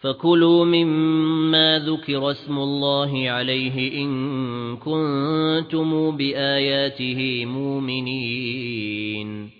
فَكُلُوا مِمَّا ذُكِرَ اسْمُ اللَّهِ عَلَيْهِ إِن كُنتُم بِآيَاتِهِ مُؤْمِنِينَ.